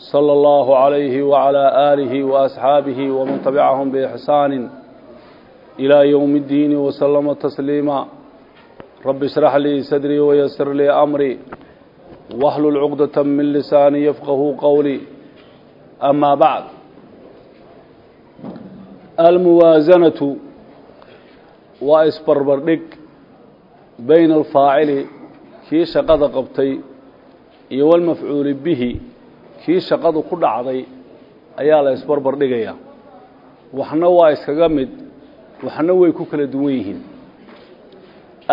صلى الله عليه وعلى آله وأصحابه ومن تبعهم بإحسان إلى يوم الدين وسلم تسليما رب اشرح لي صدري ويسر لي أمري واحلل عقدة من لساني يفقه قولي أما بعد الموازنة وإسبربردك بين الفاعل كي شقد قبتي والمفعول به kii shaqadu ku dhacday ayaa la isbarbar dhigayaa. Waxna waa iskaga mid waxna way ku kala duwan yihiin.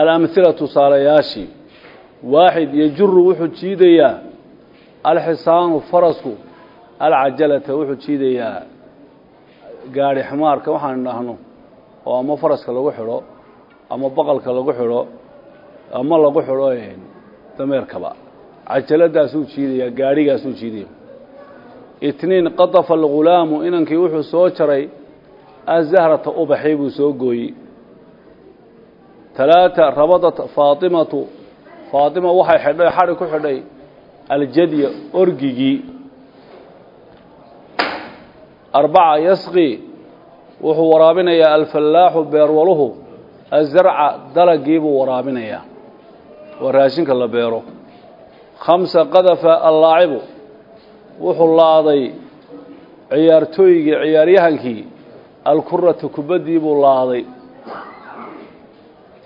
Alamhila tusaalayaashii waaxid yejuru wuxuu jiidayaa alxisaanu farasku alcajalata wuxuu jiidayaa. Gaadhi ximaarka waxaan idhaahno oo ama faraska lagu xidho ama baqalka lagu xidho ama lagu xidho dameerkaba cajaladaasuu jiidayaa gaadhigaasuu jiidaya itniin qadafa algulaamu inankii wuxuu soo jaray azahrata ubaxii buu soo gooyey. Talaata rabadat faatimatu faatima waxay xidhay xadhi ku xidhay aljadya orgigii. Arbaca yasqi wuxuu waraabinayaa alfallaaxu beerwaluhu azarca dalagii buu waraabinayaa. Waa raashinka la beero. Khamsa qadafa allaacibu wuxuu laaday ciyaartooygii ciyaaryahankii alkurata kubaddii buu laaday.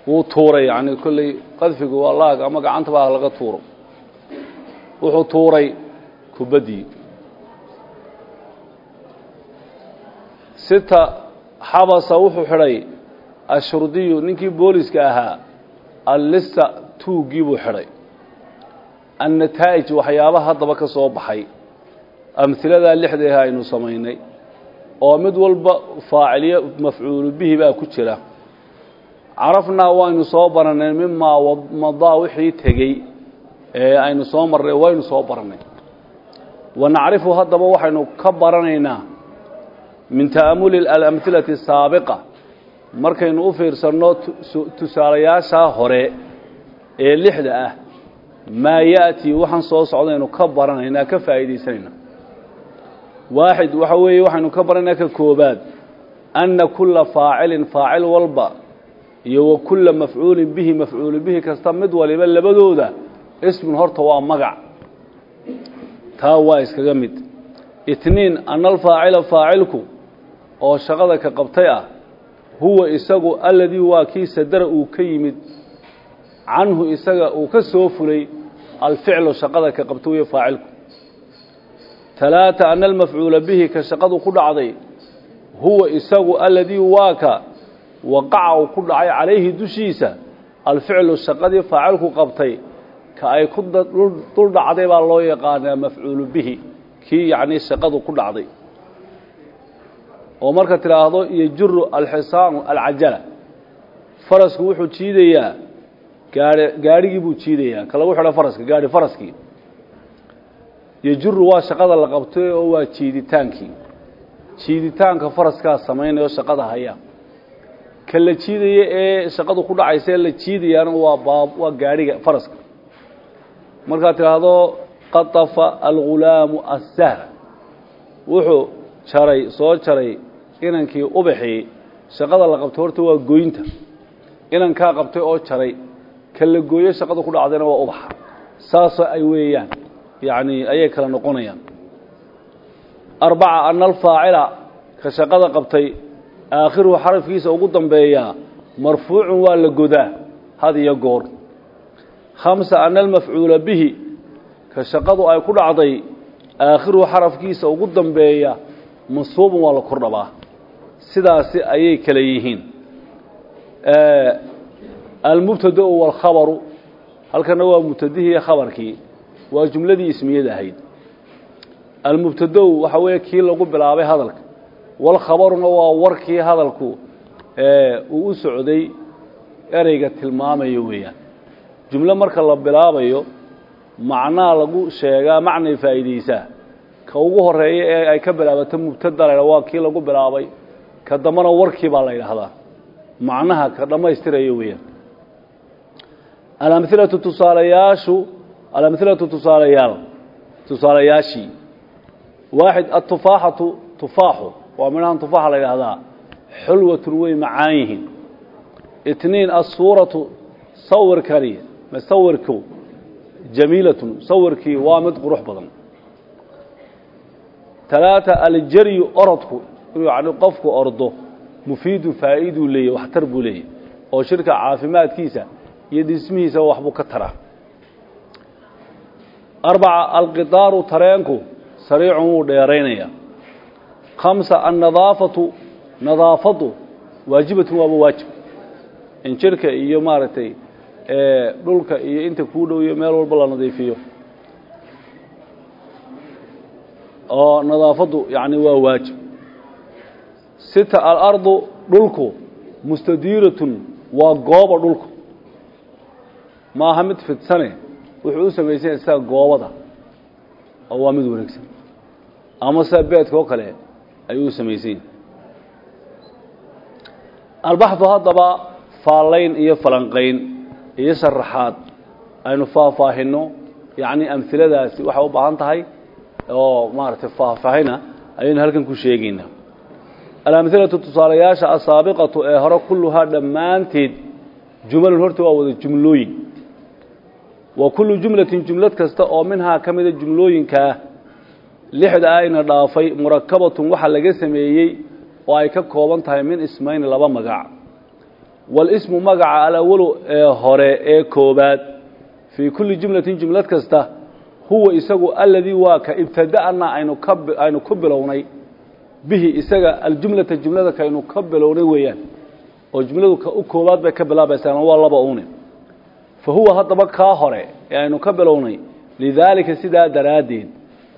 Wuu tuuray yani kolley qadfigu waa laag ama gacantaba ah laga tuuro. Wuxuu tuuray kubaddii sita xabasa wuxuu xidhay ashurdiyu ninkii booliska ahaa allista tuuggii buu xidhay. Annataa'ij waxyaabaha haddaba ka soo baxay amhiladaa lixdeeha aynu samaynay oo mid walba faaciliyo mafcuulu bihi baa ku jira. Carafnaa waynu soo baranay mimaa madaa wixii tegey ee aynu soo marnay waynu soo baranay wa nacrifu haddaba waxaynu ka baranaynaa min ta'amuli alamhilati asaabiqa markaynu u fiirsanno tusaalayaashaa hore ee lixda ah maa ya'tii waxaan soo socdaynu ka baranaynaa ka faa'iidaysanayna waaxid waxa weeye waxaynu ka baranaynaa ka koobaad anna kulla faacilin faacil walba iyo wa kulla mafcuulin bihi mafcuulu bihi kasta mid waliba labadooda ismun horta waa magac taa waa iskaga mid itniin anna alfaacila faacilku oo shaqada ka qabtay ah huwa isagu alladii waa kii sadara uu ka yimid canhu isaga uu ka soo fulay alficlu shaqada ka qabta weeye faacilku talaata ana almafcuula bihi ka shaqadu ku dhacday huwa isagu aladii waaka waqaca uu ku dhacay calayhi dushiisa alficlu shaqadii faacilku qabtay ka ay ku dul dhacday baa loo yaqaanaa mafcuulu bihi kii yacnii shaqadu ku dhacday. Oo marka tidhaahdo yejuru alxisaanu alcajala. Farasku wuxuu jiidayaa gaari gaadhigii buu jiidayaa. Ka lagu xidho faraska gaadhi faraskii yejuru waa shaqada la qabtay oo waa jiiditaankii. Jiiditaanka faraskaa samaynayo shaqada haya. Ka la jiidaya ee shaqadu ku dhacaysa la jiidayaana waa baab waa gaadhiga faraska. Markaad tidhaahdo qatafa algulaamu assahra wuxuu jaray soo jaray inankii ubaxii shaqada la qabtay horta waa goynta. Inankaa qabtay oo jaray ka la gooyo shaqada ku dhacdayna waa ubaxa. Saasoo ay weeyaan yacni ayay kala noqonayaan. Arbaca ana alfaacila ka shaqada qabtay aakhiruhu xarafkiisa ugu dambeeyaa marfuucun waa la godaa had iyo goor. Khamsa ana almafcuula bihi ka shaqadu ay ku dhacday aakhiruhu xarafkiisa ugu dambeeya mansuubun waa la kordhabaa sidaasi ayay kala yihiin. Almubtadau waalkhabaru halkana waa mubtadihii khabarkii waa jumladii ismiyada ahayd. Almubtadow waxa weeye kii lagu bilaabay hadalka. Walkhabaruna waa warkii hadalku uu u socday ereyga tilmaamayo weeyaan. Jumlo marka la bilaabayo macnaa lagu sheegaa macnay faa'iideysaa ka ugu horreeya ee ay ka bilaabato mubtada la waa kii lagu bilaabay ka dambana warkii baa la yidhaahdaa. Macnaha ka dhammaystirayo weeyaan. Alamhilatu tusaalayaashu alamhilatu tusaalayaal tusaalayaashii waaxid atufaaxatu tufaaxu waa midhahan tufaaxa la yidhaahdaa xulwatun way macaan yihiin itniin asuuratu sawirkani sawirku jamiilatun sawirkii waa mid qurux badan talaata aljaryu orodku inuu yani qofku ordo mufiidun faa'iiduu leeyahy waxtar buu leeyahy oo shirka caafimaadkiisa iyo dhismihiisa waxbuu ka taraa arbaca alqitaaru tareenku sariicun wuu dheeraynaya khamsa annadaafatu nadaafadu waajibatun waaba waajib. In jirka iyo maaragtay dhulka iyo inta kuu dhow iyo meel walba la nadiifiyo. Oo nadaafaddu yani waa waajib. Sita alardu dhulku mustadiiratun waa gooba dhulku. Maaha mid fidsane wuxuu u samaysanya sida goobada oo waa mid wareegsan ama sida beedka oo kale ayuu u samaysanya albaxdu haddaba faallayn iyo falanqayn iyo sharaxaad aynu faahfaahinno yacni amhiladaasi waxay u baahan tahay oo maaragtay faahfaahina ayaynu halkan ku sheegaynaa alamhilatu tusaalayaasha asaabiqatu ee hore kulluhaa dhammaanteed jumalun horta waa wada jumlooyin wa kullu jumlatin jumlad kasta oo minhaa ka mida jumlooyinkaa lixda ayna dhaafay murakabatun waxa laga sameeyey oo ay ka kooban tahay min ismayni laba magac. Walismu magaca alawalu ee hore ee koobaad fii kulli jumlatin jumlad kasta huwa isagu aladii waa ka ibtada'na aynu ka aynu ku bilownay. Bihi isaga aljumlata jumlada kaynu ka bilownay weeyaan. Oo jumladu ka bay ka bilaabaysaa waa laba uune fa huwa haddaba kaa hore ee aynu ka bilownay lidaalika sidaa daraaddeed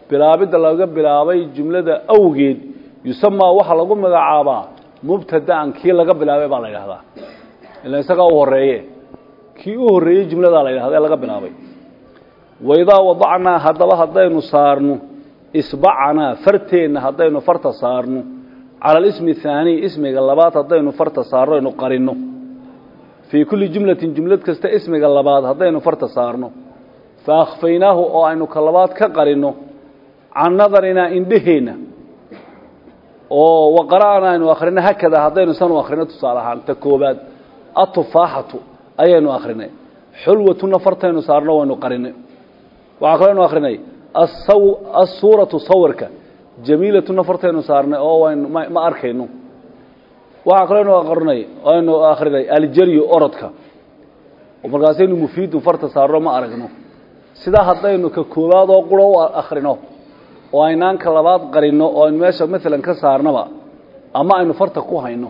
bilaabidda laga bilaabay jumlada awgeed yusamaa waxaa lagu magacaabaa mubtada'an kii laga bilaabay baa la yidhahdaa ila isagaa u horeeye kii u horreeyey jumladaa la yidhahda ee laga bilaabay waidaa wadacnaa haddaba haddaynu saarno isbacanaa farteenna haddaynu farta saarno cala alismi athaaniy ismiga labaad haddaynu farta saarno aynu qarinno fii kulli jumlatin jumlad kasta ismiga labaad haddaynu farta saarno. Fa akhfaynaahu oo aynu ka labaad ka qarinno. Can nadarinaa indheheenna oo waqara'ana aynu akhrino hakada haddaynu sanu akhrino tusaale ahaan. Ta koobaad atufaaxatu ayaynu akhrinay. Xulwatuna fartaynu saarno waynu qarinay. Waxaa kaloo aynu akhrinay assuuratu sawirka. Jamiilatuna fartaynu saarnay oo waynu ma arkayno waxaa kaloo aynu aqrinay akhrinay aljaryu orodka. Oo markaasaynu mufiidun farta saarno ma aragno. Sidaa haddaynu ka koobaad oo quro u akhrino oo aynaan ka labaad qarinno oo aynu meesha maalan ka saarnaba ama aynu farta ku hayno.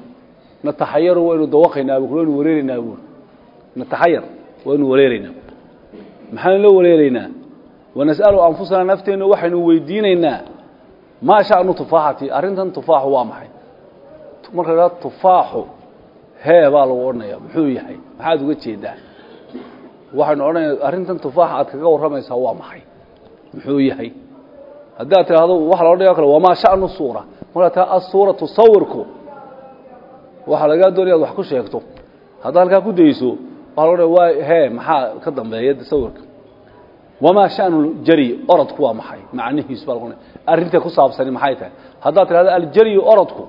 Nataxayaru waynu dawaqaynaa bu waynu wareeraynaa buuri nataxayar waynu wareeraynaa maxaanu la wareeraynaa? Wanas'alu anfusanaa nafteenna waxaynu weydiinaynaa. Maa sha'nu tufaaxati arrintan tufaaxu waa maxay marka la tufaaxu. Hee baa lagu odhanaya muxuu yahay? Maxaad uga jeedaa? Waxaynu odhanaya arrintan tufaaxa aad kaga warramaysaa waa maxay? Muxuu yahay? Haddii aad tidhaahdo waxa la odhanaya kale wamaa sha'nu suura. Markaa taa asuuratu sawirku. Waxaa lagaa doonaya ad wax ku sheegto. Haddaad halkaa ku dayso waxaa la odhanaya waa hee maxaa ka dambeeya sawirka? Wamaa sha'nu jari orodku waa maxay? Macnihiisu baa lagu arrinta ku saabsani maxay tahay? Haddaad tidhahdo aljaryu orodku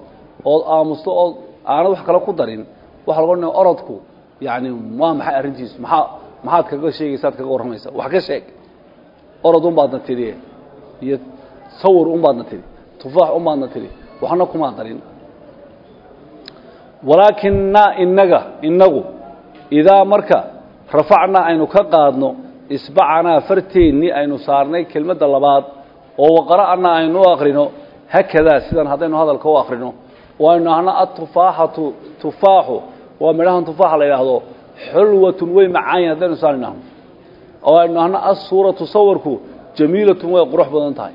ood aamusto ood aanad wax kale ku darin waxaa lagu odhanaya orodku yacni waa maxay arrintiisu? Maxaa maxaad kaga sheegaysa ad kaga warramaysa? Wax ka sheeg. Orod un baadna tidhi. Iyo sawir un baadna tidhi. Tufaax un baadna tidhi. Waxna kumaa darin. Walaakinnaa inaga inagu idaa marka rafacnaa aynu ka qaadno isbacanaa farteennii aynu saarnay kelmadda labaad oo waqara'naa aynu u akrino hakadaa sidan haddaynu hadalka u akrino oo aynu nahno atufaaxatu tufaaxu waa midhahan tufaaxa la yidhaahdo xulwatun way macaanyin haddaynu saan oo aynu nahno assuuratu sawirku jamiilatun way qurux badan tahay.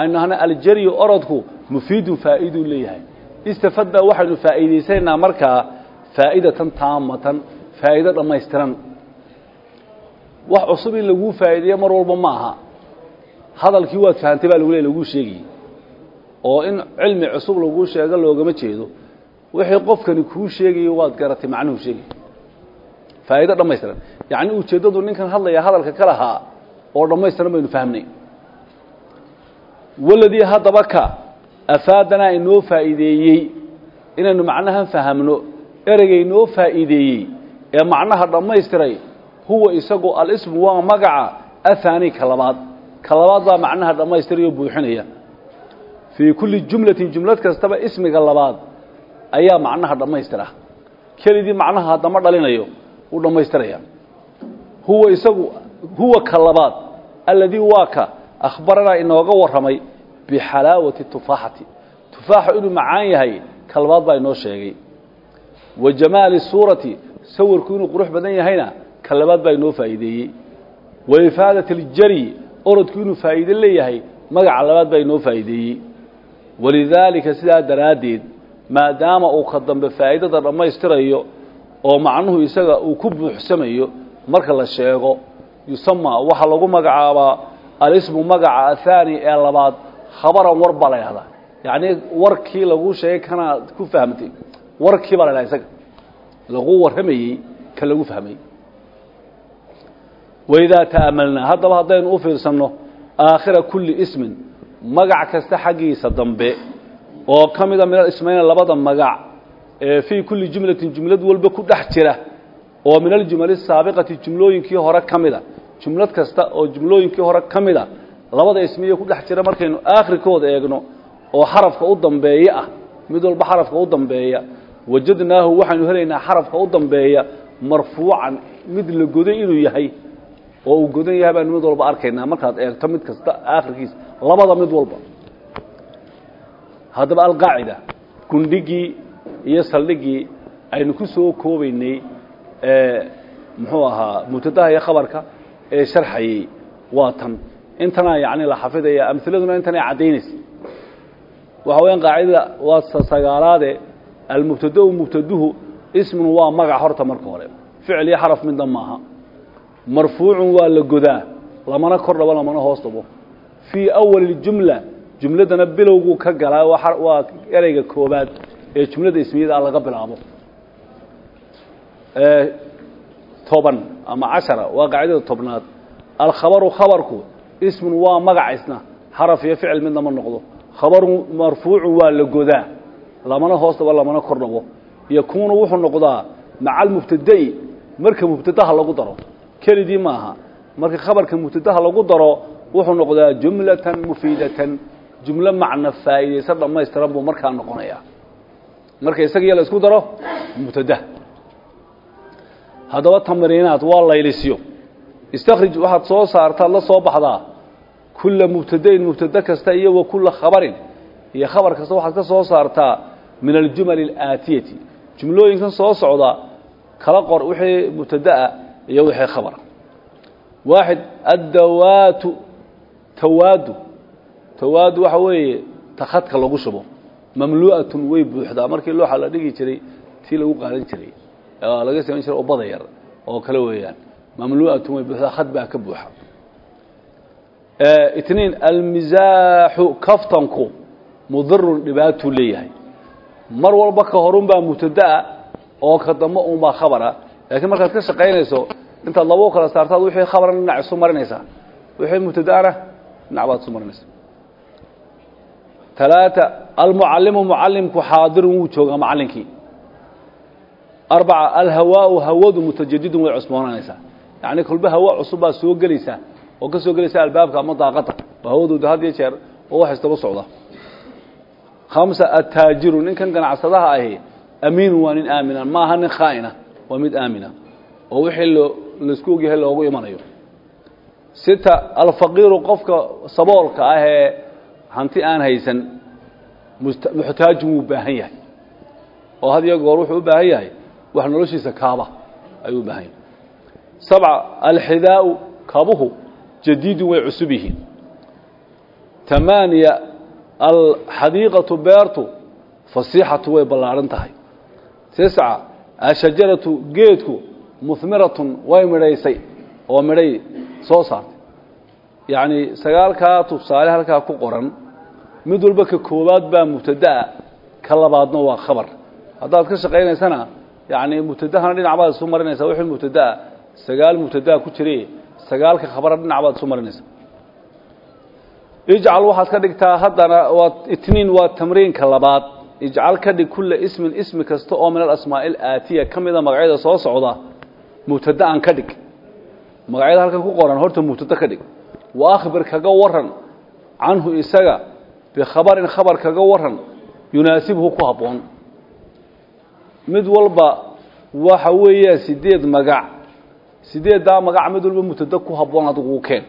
Aynu nahno aljaryu orodku mufiidun faa'iiduu leeyahay. Istafadna waxaynu faa'iidaysanaynaa markaa faa'idatan taamatan faa'iido dhammaystiran. Wax cusub in laguu baa oo in cilmi cusub laguu sheego loogama jeedo. Wixii qofkani kuu sheegayo waad garatay macnuhu sheegay faa'iido dhammaystiran. Yacni ujeeddadu ninkan hadlaya hadalka ka lahaa oo dhammaystiran baynu fahmnay. Waladii haddaba ka afaadanaa inoo faa'iideeyey. Inaynu macnahan fahamno ereyga inoo faa'iideeyey. Ee macnaha dhammaystiray huwa isagu alismu waa magaca ahaani ka labaad. Ka labaad baa macnaha dhammaystirayoo buuxinaya fii kulli jumlatin jumlad kastaba ismiga labaad ayaa macnaha dhammaystira. Kelidii macnaha haddama dhalinayo uu dhammaystiraya huwa isagu huwa ka labaad alladii waa ka akhbaranaa inooga warramay bixalaawati tufaaxati tufaaxu inuu macaan yahay ka labaad baa inoo sheegay. Wa jamaali suurati sawirku inuu qurux badan yahayna ka labaad baa inoo faa'iideeyey. Wa ifaadati aljari orodku inuu faa'iide leeyahay magaca labaad baa inoo faa'iideeyey walidaalika sidaa daraaddeed maadaama uu ka dambe faa'iidada dhammaystirayo oo macnuhu isaga uu ku buuxsamayo marka la sheego yusamaa waxaa lagu magacaabaa alismu magaca athaani ee labaad khabaran war baa la ydhahdaa yacnii warkii laguu sheegay kanaad ku fahmtay warkii baa la ydhaha isaga lagu warramayey ka lagu fahmay waidaa ta'amalnaa haddaba haddaynu u fiirsanno aakhira kulli ismin magac kasta xaggiisa dambe oo ka mida minal ismayna labada magac ee fii kulli jumlatin jumlad walba ku dhex jira oo min aljumali saabiqati jumlooyinkii hore ka mida jumlad kasta oo jumlooyinkii hore ka mida labada ismiye ku dhex jira markaynu aakhirkooda eegno oo xarafka u dambeeya ah mid walba xarafka u dambeeya. Wajadnaahu waxaynu helaynaa xarafka u dambeeya marfuucan mid la goday inuu yahay oo uu godan yahay baanu mid walba arkaynaa. Markaad eegto mid kasta aakhirkiisa labada mid walba. Haddaba alqaacida gundhigii iyo saldhigii aynu ku soo koobaynay muxuu ahaa mubtadaha iyo khabarka ee sharxayey waa tan. Intanaa yacni la xafidaya amhiladuna intanay caddaynaysa. Waxa weyaan qaacidada waa sagaalaade almubtadau mubtaduhu ismun waa magac horta marka hore. Ficil iyo xaraf midna maaha. Marfuucun waa la godaa lamana kor dhabo lamana hoos dhabo fii awali jumla jumladana bilowguu ka galaa waa ereyga koobaad ee jumlada ismiyada laga bilaabo toban ama cashara waa qaacidada tobnaad alkhabaru khabarku ismun waa magac isna xaraf iyo ficil midna ma noqdo khabaru marfuucun waa la godaa lamana hoos dhabo lamana kor dhabo yakuunu wuxuu noqdaa maca almubtada'i marka mubtadaha lagu daro kelidii maaha marka khabarka mubtadaha lagu daro wuxuu noqdaa jumlatan mufiidatan. Jumlo macna faa'iidaysan dhammaystiran buu markaa noqonayaa. Marka isagiiyo la isku daro mubtada. Haddaba tamriinaad waa laylisyo istakhrij waxaad soo saartaad la soo baxdaa kulla mubtadain mubtade kasta iyo wa kulla khabarin. Iyo khabar kasta waxaad ka soo saartaa min aljumali alaatiyati. Jumlooyinkan soo socda kala qor wixii mubtada'a iyo wixii khabara waaxid addawaatu tawaadu. Tawaadu waxa weeye takhadka lagu shubo. Mamlu'atun way buuxdaa. Markii looxa la dhigi jiray tii lagu qaadan jiray laga samayn jiray oo bada yar oo kale weeyaan. Mamlu'atun way buuxdaa khad baa ka buuxa. Itniin almisaaxu kaftanku mudirun dhibaatuu leeyahay. Mar walba ka horun baa mubtada'a oo ka dambe unbaa khabara. Laakiin markaad ka shaqaynayso intaad laba u kala saartaad wixii khabarna dhinac isu marinaysaa wixii mubtada'ana dhinac baad isu marinaysaa talaata almucallimu mucallimku xaadirun wuu joogaa macallinkii arbaca alhawaau hawadu mutajadidun way cusboonanaysaa yacni kolba hawa cusub soo gelaysaa oo ka soo gelaysa albaabka ama daaqada oo hawadooda had iyo jeer oo wax istaba socda khamsa attaajiru ninkan ganacsadaha ahi amiinu waa nin aamina maaha nin khaa'ina waa mid aamina oo wixii la isku ogyahay loogu imanayo sita alfaqiiru qofka saboolka ah ee hanti aan haysan muxtaajun wuu baahan yahay. Oo had iyo goor wuxuu u baahan yahay wax noloshiisa kaaba ayuu u baahan yahay. Sabca alxidaau kabuhu jadiidun way cusub yihiin tamaaniya alxadiiqatu beertu fasiixatu way ballaadhan tahay. Tisca ashajaratu geedku muhmiratun way midhaysay oo midhay soo saartay. Yacni sagaalkaa tusaale halkaa ku qoran mid walba ka koowaad baa mubtada'a ka labaadna waa khabar. Haddaad ka shaqaynaysana yacni mubtadahana dhinac baad isu marinaysaa wixii mubtada'a sagaal mubtada'a ku jire sagaalka khabara dhinac baad isu marinaysaa. Ijcal waxaad ka dhigtaa haddana waa itniin waa tamriinka labaad. Ijcal ka dhig kulla ismin ismi kasta oo min alasmaa'i alaatiya ka mida magacyada soo socda mubtada'an ka dhig magacyada halkan ku qoran horta mubtado ka dhig. Wa akhbir kaga waran canhu isaga bikhabarin khabar kaga waran yunaasibhu ku habboon. Mid walba waxa weeyaa sideed magac sideeddaa magac mid walba mubtado ku habboon adigu keen.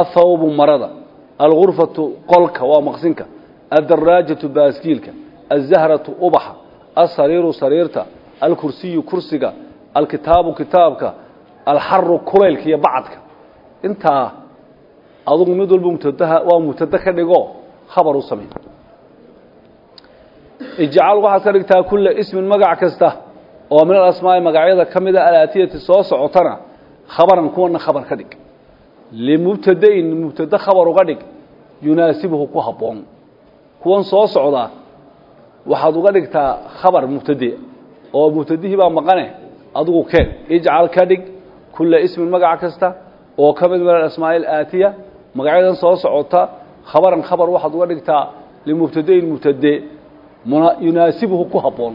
Athawbu marada algurfatu qolka waa maqsinka. Addaraajatu baaskiilka alzahratu ubaxa alsariiru sariirta alkursiyu kursiga alkitaabu kitaabka alxaru kulaylka iyo bacadka. Intaa adugu mid walba mubtadaha waa mubtado ka dhigo khabar u samey ijcal waxaad ka dhigtaa kulla ismin magac kasta oo min alasmaa'i magacyada ka mida alaatiyati soo socotana khabaran kuwana khabar ka dhig. Limubtadain mubtado khabar uga dhig yunaasibhu ku habboon. Kuwan soo socdaa waxaad uga dhigtaa khabar mubtade oo mubtadihii baa maqane adigu keen. Ijcal ka dhig kulla ismin magac kasta oo ka mid min alasmaa'i alaatiya magacyadan soo socota khabaran khabar waxaad uga dhigtaa limubtadain mubtade yunaasibhu ku habboon.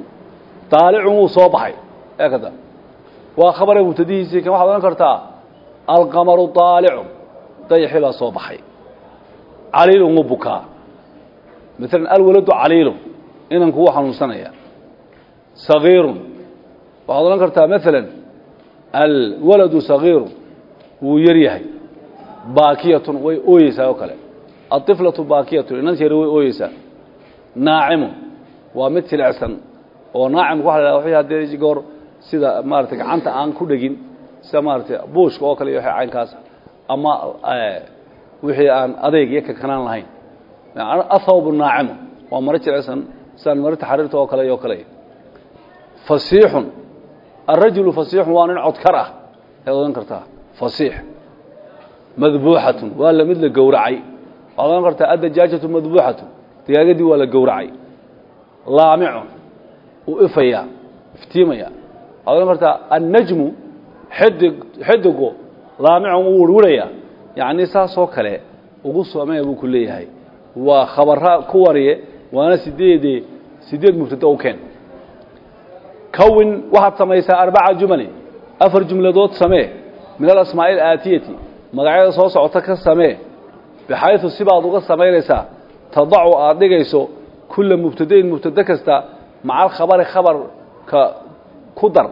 Daalicun wuu soo baxay. Eekada waa khabare mubtadihiisii kan waxad odhan kartaa alqamaru daalicu dayaxii baa soo baxay. Caliilun wuu bukaa. Maalan alwaladu caliilun. Inanku wuu xanuunsanaya. Sagiirun waxaad odhan kartaa maalan alwaladu sagiirun wuu yar yahay. Baakiyatun way ooyeysaa oo kale. Aطiflatu baakiyatun inanta yar way ooyeysaa. Naacimun waa mid jilicsan oo naacimka waxa la hahda haddee goor sida maarata gacanta aan ku dhegin sida maarata buushka oo kale iyo wixii caynkaasa ama wixii aan adeyg iyo kakanaan lahayn. Athawbu naacimu waa maro jilicsan sidaan marita xariirta oo kale iyo kale. Fasiixun alrajulu fasiixun waa nin codkar ah ayaad odhan kartaa fasiix madbuuxatun waa la mid la gowracay waxaad odhan kartaa addajaajatu madbuuxatun digaagadii waa la gowracay laamicun uu ifaya iftiimaya waxaad odhan kartaa xidig xidigu laamicun uu wirwiraya yacni saasoo kale ugu soomaya buu ku leeyahay waa khabara ku wariye waana sideedee sideed mubtada u keen kawin waxaad samaysaa arbaca jumali afar jumladood samee min alasmaa'i alaatiyati magacyada soo socota ka samee bixaydu sibaad uga samaynaysaa tadacu aada dhigayso kulla mubtadain mubtado kasta maca alkhabari khabarka ku dar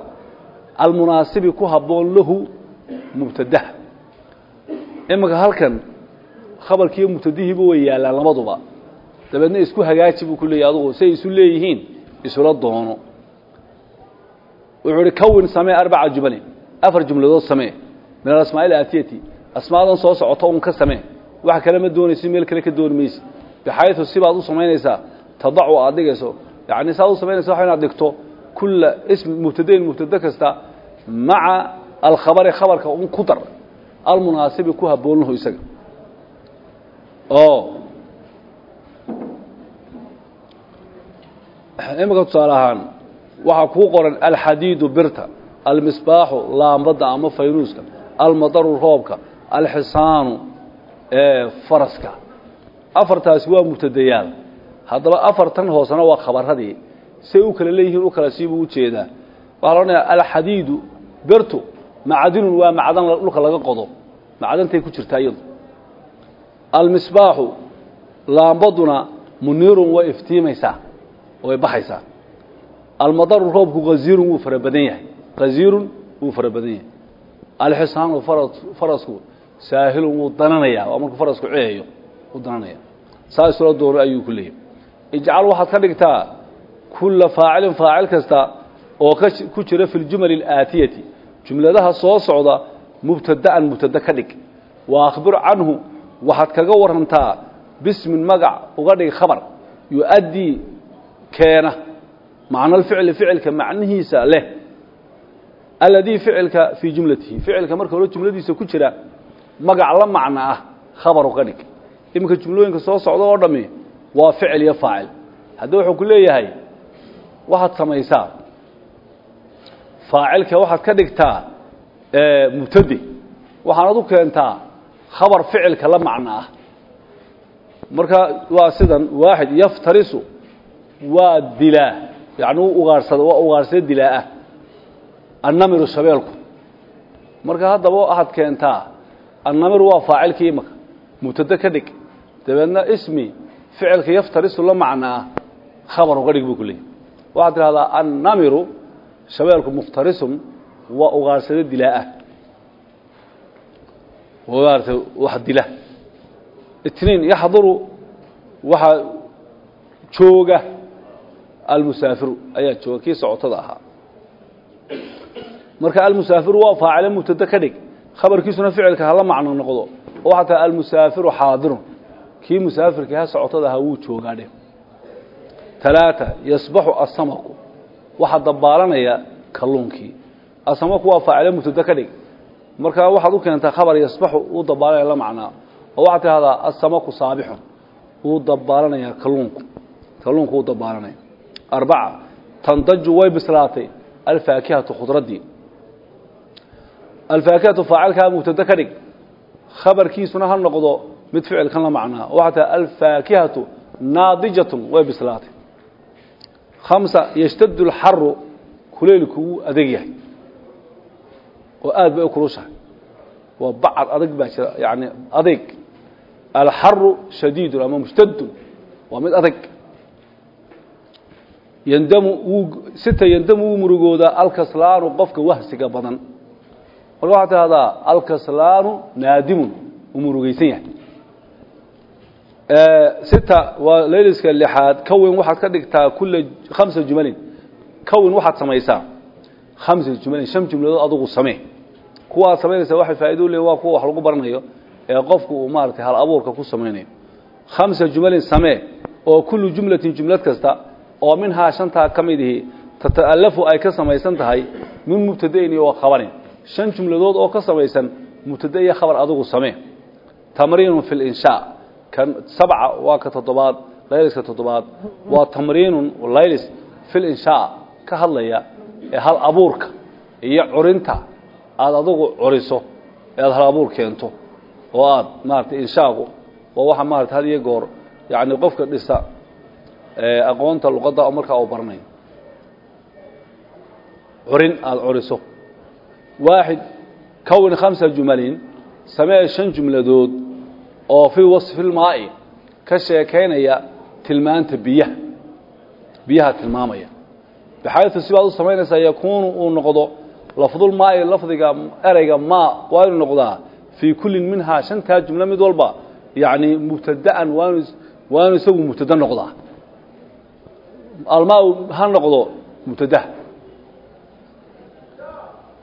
almunaasibi ku habboon lahu mubtadaha iminka halkan khabarkiiyo mubtadihiiba way yaallaan labaduba dabeedna isku hagaaji buu ku leeyahy adugu say isu leeyihiin isula doono wuxuu uhi kawin samee arbaca jumalin afar jumladood samee min alasmaa'i alaatiyati asmaadan soo socoto un ka samee wax kale ma doonaysi meel kale ka dooni maysi bixaydu sibaad u samaynaysaa tadacu aad dhigayso. Yacni saad u samaynaysa waxa inaad dhigto kulla ism mubtadain mubtado kasta maca alkhabari khabarka un ku dar almunaasibi ku habboon lahu isaga. Oo. Iminka tusaale ahaan waxaa kuu qoran alxadiidu birta almisbaaxu laambadda ama faynuuska almadaru roobka alxisaanu faraska. Afartaasi waa mubtadayaal. Haddaba afartan hoosena waa khabaradii say u kala leeyihiin u kala siibuu u jeedaa waxaa la odhanayaa alxadiidu birtu macdinun waa macdan dhulka laga qodo. Macdantay ku jirtaa iyadu. Almisbaaxu laambaduna muniirun way iftiimaysaa way baxaysaa almadaru roobku haziirun wuu fara badan yahay haziirun wuu fara badan yahay alxisaanu farasku saahilun wuu dananayaa waa markuu farasku ceeyo wuu dananaya saa isula doono ayuu ku leeyahy ijcal waxaad ka dhigtaa kulla faacilin faacil kasta oo ku jira fi ljumali alaatiyati jumladaha soo socda mubtada'an mubtado ka dhig wa canhu waxaad kaga warantaa bismin magac uga dhig khabar yu-addii keena macno alficli ficilka macnihiisa leh aladii ficilka fii jumlatihi. Ficilka marka hore jumladiisa ku jira magac la macno ah khabaru ka dhig iminka jumlooyinka soo socda oo dhami waa ficil iyo faacil. Haddii wuxuu ku leeyahay waxaad samaysaa. Faacilka waxaad ka dhigtaa mubtade waxaanad u keentaa khabar ficilka la macno ah. Marka waa sidan waaxid yani ugaarsada waa ugaarsada dilaa ah. Annamiru shabeelku marka haddaba waxaad keentaa annamiru waa faacilkii imaka mubtade ka dhig. Dabeedna ismi ficilka yaftarisu la macno ah khabar uga dhig buu ku leeyay waxaad tidhahdaa annamiru shabeelku muftarisun waa ugaarsado dilaa ah. Maarata wax dila. Itniin yaxduru waxaa jooga almusaafiru ayaa jooga kii socotada ahaa. Marka almusaafiru waa faacile mubtade ka dhig. Khabarkiisuna ficilka hala macno noqdo. Oo waxaa tahay almusaafiru xaadirun. Kii musaafirkii ha socotada ahaa wuu joogaadhe talaata yasbaxu asamaku waxaa dabaalanaya kalluunkii asamaku waa faacile mubtade ka dhig. Markaa waxaad u keentaa khabar yasbaxu uu dabaalanaya la macnaa. Oo waxaad tidhahdaa asamaku saabixun. Wuu dabaalanayaa kalluunku. Kalluunku wuu dabaalanaya arbaca tandaju way bislaatay alfaakihatu khudraddii alfaakihatu faacilkaa mubtade ka dhig khabarkiisuna ha noqdo mid ficilkan la macnaa oo waxaad tidhahdaa alfaakihatu naadijatun way bislaatay khamsa yashtadu alxaru kuleylku wuu adeg yahay oo aad bay u kulushahay waa bacad adag baa jira yani adeeg alxaru shadiidun ama mushtadun waa mid wuu sita yandamu wuu murugoodaa alkaslaanu qofka wahsiga badan. Marka waxaad tidhahdaa alkaslaanu naadimun wuu murugeysan yahay. Sita waa layliska lixaad kawin waxaad ka dhigtaa kula khamsa jumalin. Kawin waxaad samaysaa khamsa jumalin shan jumladood adugu samee. Kuwa aad samaynaysa waxay faa'ido u waa kuwa wax lagu baranayo ee qofku uu maaragtay hal abuurka ku samaynayo. Khamsa jumalin samee oo kullu jumlatin jumlad kasta oo minhaa shantaa ka mid ihi tata'alafu ay ka samaysan tahay min mubtadain iyo khabarin. Shan jumladood oo ka samaysan mubtade iyo khabar adigu samee. Tamriinun fi linshaa kan sabca waa ka toddobaad layliska toddobaad. Waa tamriinun laylis fi linshaa ka hadlaya ee hal abuurka iyo curinta aada adugu curiso ee aada hal abuur keento. Oo aad maaragtay inshaagu waa waxa maarata had iyo goor yacni qofka dhisa aqoonta luqadda markaa uu baranayo curin aada curiso waaxid kawin khamsa jumalin samee shan jumladood oo fii wasfi lmaa'i ka sheekaynaya tilmaanta biyaha. Biyaha tilmaamaya. Baxaytu sibaad u samaynaysaa yakuunu uu noqdo lafdulmaa'i lafdiga ereyga maa waa inuu noqdaa fii kullin minhaa shantaa jumlo mid walba yacni mubtada'an waanu waanu isagu mubtada noqdaa almaa ha noqdo mubtadaha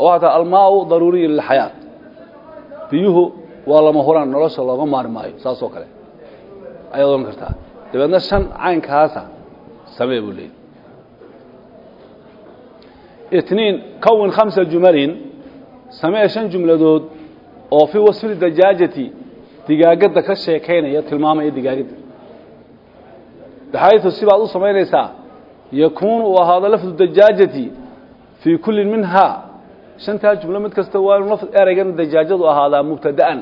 waxaa taa almaau daruuriya lilxayaat biyuhu waa lama huraan nolosha looga maari maayo saas oo kale. Ayaad ohan kartaa. Dabeedna shan caynkaasa samee buu leeyay itniin kawin khamsa jumalin samee shan jumladood oo fii wasfi dajaajati digaagadda ka sheekaynaya tilmaamaya digaagadda baxaytu sibaad u samaynaysaa yakuunu uu ahaado lafdu dajaajati fii kullin minhaa shantaa jumlo mid kasta waa inu ereygan dajaajadu ahaadaa mubtada'an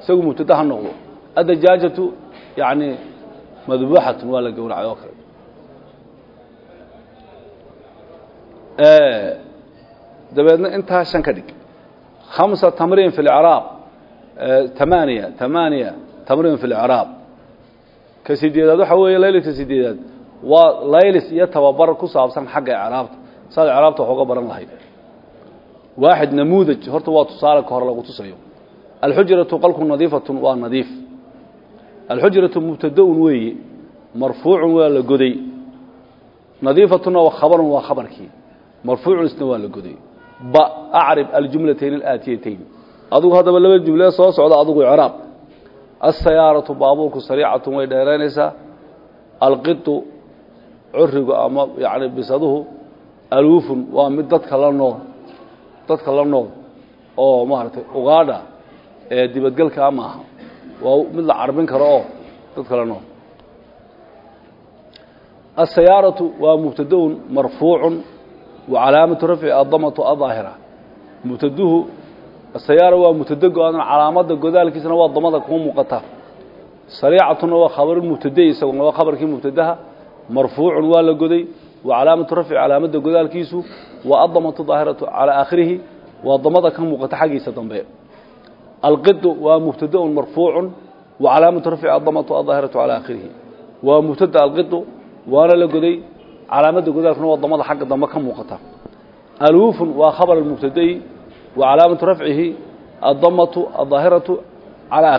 isagu mubtada ha noqdo addajaajatu yacni madbuuxatun waa la gowracay oo kale dabeedna intaa shan ka dhig khamsa tamriin fi اlcraab tamaaniya tamaaniya tamriin fi اlcraab ka sideedaad waxa weeye layliska sideedaad waa laylis iyo tababar ku saabsan xagga icraabta. Saad icraabta wax uga baran lahayd. Waaxid namuudaj horta waa tusaale ka hore lagu tusayo. Alxujratu qalku nadiifatun waa nadiif. Alxujratu mubtadaun weeye marfuucun waa la goday. Nadiifatuna waa khabarun waa khabarkii. Marfuucun isna waa la goday. Ba acrib aljumlatayn alaatiyatayn. Adigu haddaba laba jumle soo socda adigu icraab. Asayaaratu baabuurku sariicatun way dheeraynaysaa. Alqitu curigu ama yani bisaduhu aluufun waa mid dadka la nool dadka la nool oo maaragtay ugaadha ee dibadgelkaa maaha waa mid la carbin karo oo dadka la nool aلsayaaraةu waa mubtadaun marfuucu wa calaamatu rafci adamatu aظaahira mubtaduhu asayaara waa mubtada go-an calaamada godaalkiisana waa damada kuma muuqata sariicatuna waa khabar mubtade isaguna waa khabarkii mubtadaha marfuucun waa la goday. wa calaamatu rafci calaamada godaalkiisu wa adamatu daahiratu calaa aakhirihi waa damada ka muuqata xaggiisa dambe. alqidu waa mubtadaun marfuucun wa calaamatu rafci adamatu adaahiratu calaa aakhirihi waa mubtada alqidu waana la goday. calaamada godaalkuna waa damada xagga dambe ka muuqata. aluufun waa khabar mubtadai wa calaamatu rafcihi adamatu adaahiratu calaa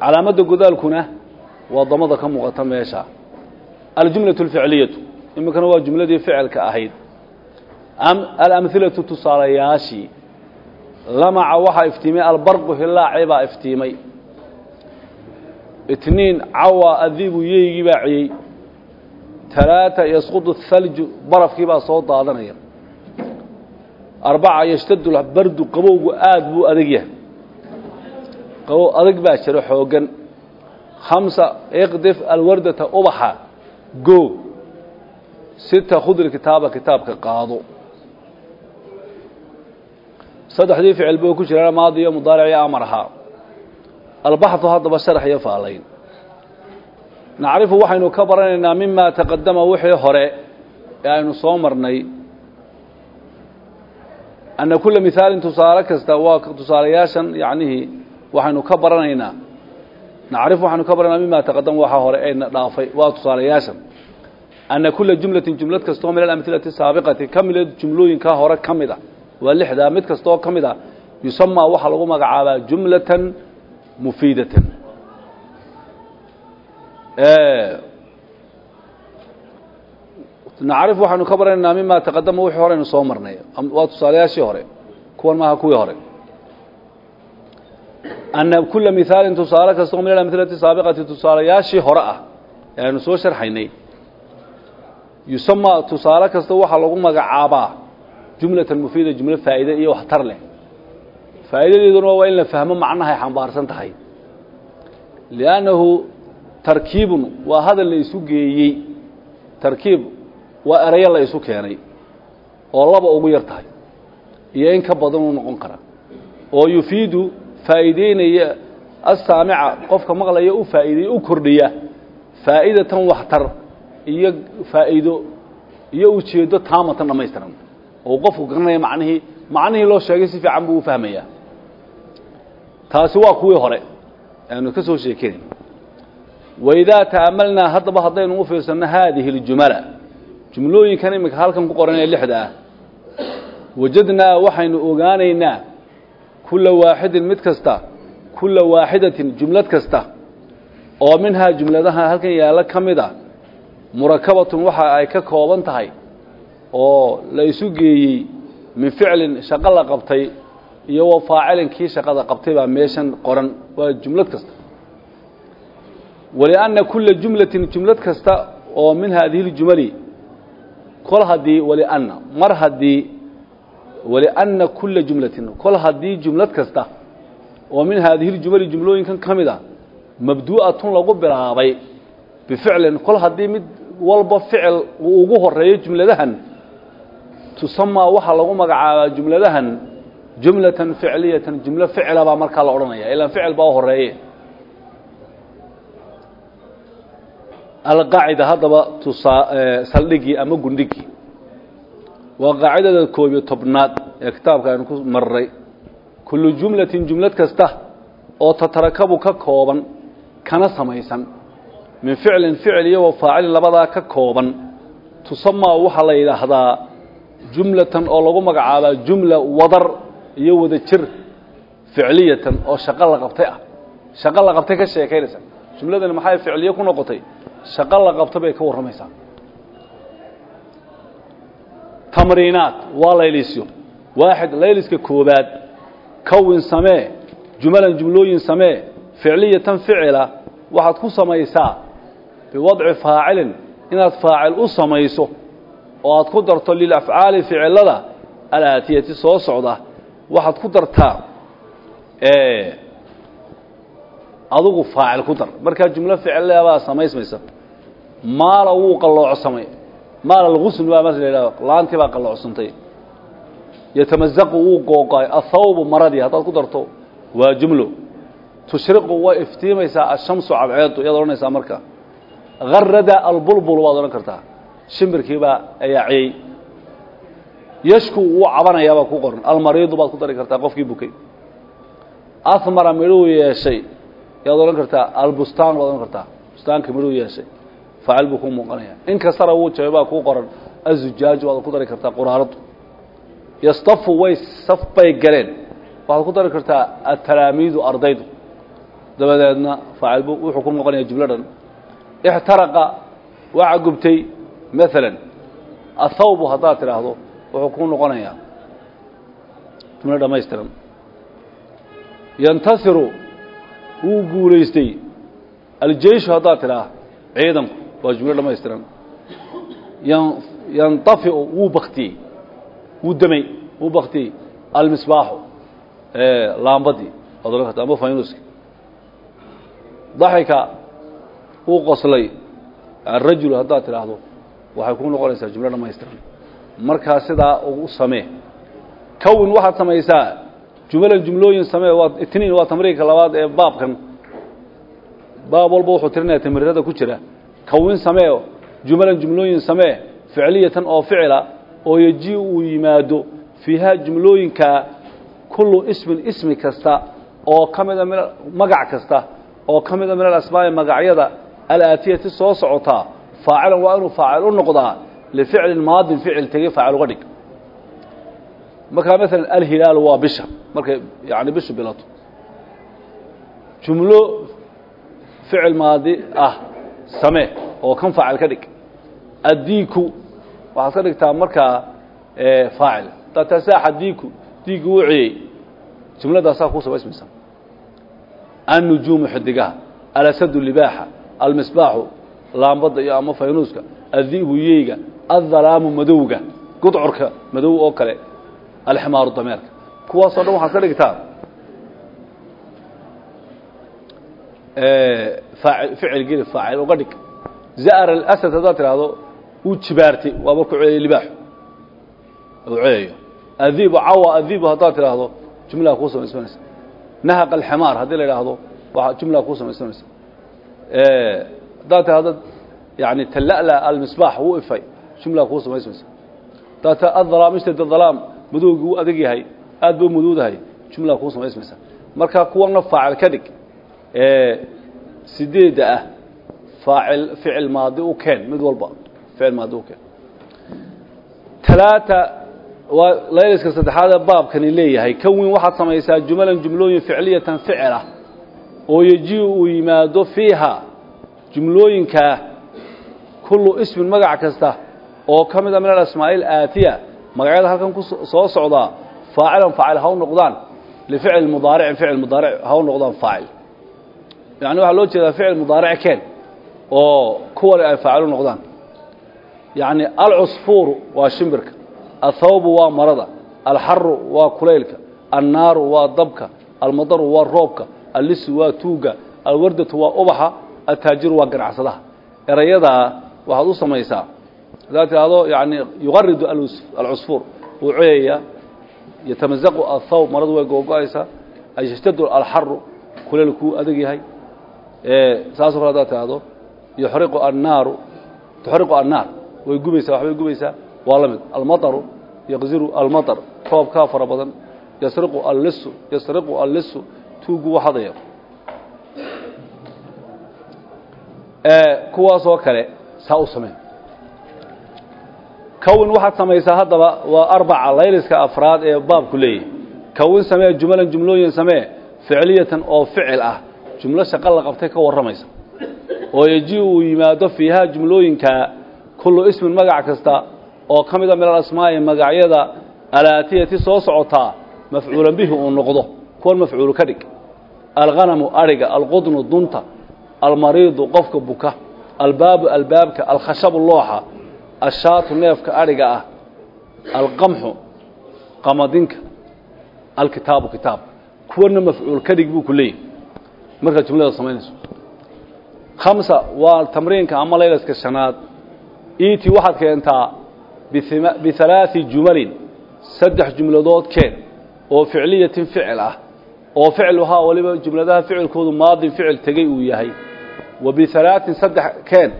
calaamada godaalkuna waa damada ka muuqata meesha. Aljumlaة اlficliyatu iminkana waa jumladii ficilka ahayd. Alamhilatu tusaalayaashii lamaca waxaa iftiimay albarqu hilaaci baa iftiimay. Itniin cawa adibu yeygii baa ciyey. Talaata yasqudu thalju barafkii baa soo daadanaya. Arbaca yashtadu bardu qabowgu aad buu adag yahay qabow adag baa jiro xoogan. Khamsa iqdif alwardata ubaxa. Go. Sita khudri kitaaba kitaabka qaado. Saddexdii ficil buu ku jiraa maadi iyo mudaaric iyo amar ahaa albaxdu haddaba sharax iyo faalayn. Nacrifu waxaynu ka baranaynaa mima taqadama wixii hore ee soo marnay. Anna kula mihaalin tusaale kasta waa tusaalayaashan yacnihii waxaynu ka baranaynaa nacrifu waxaynu ka baranaynaa mima taqadama waxa hore eena dhaafay waa tusaalayaashan anna kula jumlatin jumlad kastoo min alamhilati saabiqati ka mida jumlooyinkaa hore ka mid a waa lixdaa mid kastaoo ka mid a yusamaa waxaa lagu magacaabaa jumlatan mufiidatan. Nacrif waxaynu ka baranaynaa mima taqadama wixii horeynu soo marnay waa tusaalayaashii hore kuwan maaha kuwii hore anna kula mihaalin tusaale kastoo min alamhilati saabiqati tusaalayaashii hore ah ee aynu soo sharxaynay yusamaa tusaale kasta waxaa lagu magacaabaa jumlatan mufiida jumlo faa'iide iyo waxtar leh faa'iidadeeduna waa in la fahmo macnahay xambaarsan tahay liannahu tarkiibun waa hadal la isu geeyey tarkiib waa erayo la isu keenay oo laba ugu yar tahay iyo in ka badanuu noqon kara oo yufiidu faa'iideynaya asaamica qofka maqlaya u faa'iideeya u kordhiya. Faa'idatan waxtar iyo faa'iido iyo ujeeddo taamatan dhammaystiran oo qofku garanaya macnihii macnihii loo sheegay si fiican buu u fahmayaa. Taasi waa kuwii hore aanu ka soo sheekinayn waidaa ta'amalnaa haddaba haddaynu u fiirsanno haadihi اljumala jumlooyinkan iminka halkan ku qoran ee lixda ah. Wajadnaa waxaynu ogaanaynaa kula waaxidin mid kasta kula waaxidatin jumlad kasta. Oo minhaa jumladaha halkan yaallo ka mid a murakabatun waxa ay ka kooban tahay oo la isu geeyey min ficlin shaqo la qabtay iyo wa faacilin kii shaqada qabtay baa meeshan qoran waa jumlad kasta. Walianna kula jumlatin jumlad kasta oo min haadihi اljumali kol haddii mar haddii walianna kula jumlatin kol haddii jumlad kasta oo min haadihi اljumali jumlooyinkan ka mid a mabdu'atun lagu bilaabay bificlin kol haddii mid walba ficil uu ugu horeeyo jumladahan tusamaa waxaa lagu magacaabaa jumladahan jumlatan ficliyatan jumlo ficla baa markaa la odhanaya ilaan ficil baa u horeeye alqaacida haddaba tusaa ama gundhigii waa qaacidada koob iyo tobnaad ee kitaabka aynu ku marray. Kullu jumlatin jumlad kasta oo tatarakabu ka kooban kana samaysan. Min ficlin ficil iyo wa faacilin labadaa ka kooban. Tusamaa waxaa la yidhaahdaa jumlatan oo lagu magacaabaa jumla wadar iyo wada jir ficliyatan oo shaqo la qabtay ah. Shaqo la qabtay ka sheekaynaysa jumladani maxay ficliye ku noqotay? Shaqo la qabta bay ka warramaysaa tamriinaat waa laylisyo waaxid layliska koobaad kawin samee jumalan jumlooyin samee ficliyatan ficila waxaad ku samaysaa biwadci faacilin inaad faacil u samayso oo aad ku darto lilafcaali ficilada alaatiyati soo socda waxaad ku dartaa adugu faacil ku dar. Markaa jumlo ficillebaa samaysmaysa. Maala wuu qalloocsamay maala algusl baa marka la laantii baa qalloocsantay. Yatamazaqu wuu gooqaay athawbu maradii haddaad ku darto waa jumlo. Tushriqu way iftiimaysaa ashamsu cadceedu iyaad marka. Garada albulbul waad odhan kartaa. Shimbirkiibaa ayaaciyey yashku wuu cabanayaabaa ku qoran. Almariidu baad ku dari kartaa qofkii bukay. Ahmara midhuu yeeshay yaad kartaa. Albustaan baad odhan kartaa. Bustaanka midhuu yeeshay faacil buu ku muuqanaya. In kastana wuu jabay baa kuu qoran. Azujaaju waad ku dari kartaa quraaradu yastafu way saf bay galeen. Waxaad ku dari kartaa atalaamiidu ardaydu. Dabadeedna faacil bu wuxuu ku muuqanaya jumlo dhan ixtaraqa waxa gubtay maalan athawbu haddaad tidhaahdo wuxuu ku noqonayaa jumlo dhammaystiran. Yantasiru wuu guulaystay. Aljeyshu haddaad tidhaah ciidanku waa jumlo dhammaystiran yantafiu wuu baktiyey wuu damey wuu baktiyey almisbaaxu laambadii karta ama faynuski daxika wuu qoslay arajul haddaad tidhaahdo waxay ku noqonaysaa jumlo dhammaystiran markaa sidaa u samee kawin waxaad samaysaa jumalan jumlooyin samee waa itniin waa tamriinka labaad ee baabkan baab walba wuxuu tirinaya tamriirada ku jira kawin samee jumalan jumlooyin samee ficliyatan oo ficila oo yeji uu yimaado fiiha jumlooyinkaa kullu ismin ismi kasta oo ka mida mi magac kasta oo ka mida min alasmaa'i magacyada alaatiyati soo socotaa faacilan waa inuu faacil u noqdaa lificlin maadin ficil tegey faacil uga dhig. Markaa maalan alhilaalu waa bisha markay yani bishu bilato. Jumlo ficil maadi ah samee oo kan faacil ka dhig. Addiiku waxaad ka dhigtaa markaa faacil. Tatasaaxa diiku diigu wuu ciyey. Jumladaasaa kuu samaysmaysa annujuumu xidigaha alasadu libaaxa almisbaaxu laambadda iyo ama faynuuska addi'bu yeyga addalaamu madowga gudcurka madow oo kale alximaaru dameerka kuwaasoo dhan waxaad ka dhigtaa faacil ficil geli faacil uga dhig. Za'ar alasad haddaad tidhaahdo wuu jibaartay waa markuu ceeyey libaaxu uu ceeyayo adiibu cawa adiibu haddaad tidhaahdo jumlaha kuu samaysmanaysa nahaq alximaar haddii la idhaahdo waa jumlaha kuu samaysmanaysa haddaad tidhahdo yani tala'la almisbaax wuu ifay jumlaha kuu samaysmaysa haddaad tia adalaam ishtad adalaam madowgii wuu adag yahay aad ba u madowdahay jumlaha kuu samaysmaysa marka kuwana faacil ka dhig sideedda ah faacil ficil maadi u keen mid walba ficil maadi u keen. Talaata waa layliska saddexaad ee baabkani leeyahay. Kawin waxaad samaysaa jumalan jumlooyin ficliyatan ficila oo yeji uu yimaado fiiha jumlooyinkaa kullu ismin magac kasta oo ka mida min alasmaa'i aatiya. Magacyada halkan ku soo socdaa faacilan faacil ha u noqdaan. Lificli mudaaricin ficil mudaaric ha noqdaan faacil yani waxaa loo jeedaa ficil mudaaric keen oo kuwani ay faacil u noqdaan. Yani alcusfuuru waa shimbirka athawbu waa marada alxaru waa kulaylka annaaru waa dabka almadaru waa roobka allisu waa tuuga alwardatu waa ubaxa ataajiru waa ganacsadaha. Erayadaa waxaad u samaysaa haddaad tidhaahdo yani yuqaridu alcusfuur wuu ceeyayaa yatamazaqu athawb maradu way googo-aysaa yashtadu alxaru kulaylkuu adag yahay saasoo kale hadaad tidhaahdo yuxriqu annaaru tuxriqu annaar way gubaysaa waxbay gubaysaa waa la almataru yaqziru almatar roobkaa fara badan yasriqu allisu yasriqu allisu tuugu waxadaya kuwaasoo kale saa u samee kawin waxaad samaysaa haddaba waa arbaca layliska afraad ee baabku leeyahay. Kawin samee jumalan jumlooyin samee ficliyatan oo ficil ah jumlo shaqo la qabtay ka warramaysa. Oo yeji uu yimaado fiihaa jumlooyinkaa kullu ismin magac kasta oo ka mida min alasmaa'i magacyada alaatiyati soo socotaa mafcuulan bihi uu noqdo kuwan mafcuulu ka dhig. Alghanamu adhiga alqudnu dunta almariidu qofka buka albaabu albaabka alkhashabu looxa ashaatu neefka adhiga ah alqamxu qamadinka alkitaabu kitaab kuwana mafcuul ka dhig buu ku markaad jumlada samaynayso khamsa waa tamriinka ama laylaska shanaad. Iti waxaad keentaa bihalaaثi jumalin saddex jumladood keen oo ficliyatin ficil ah. Oo ficluhaa waliba jumladaha ficilkoodu maadin ficil tegey uu yahay. Wa bihalaaثin saddex keen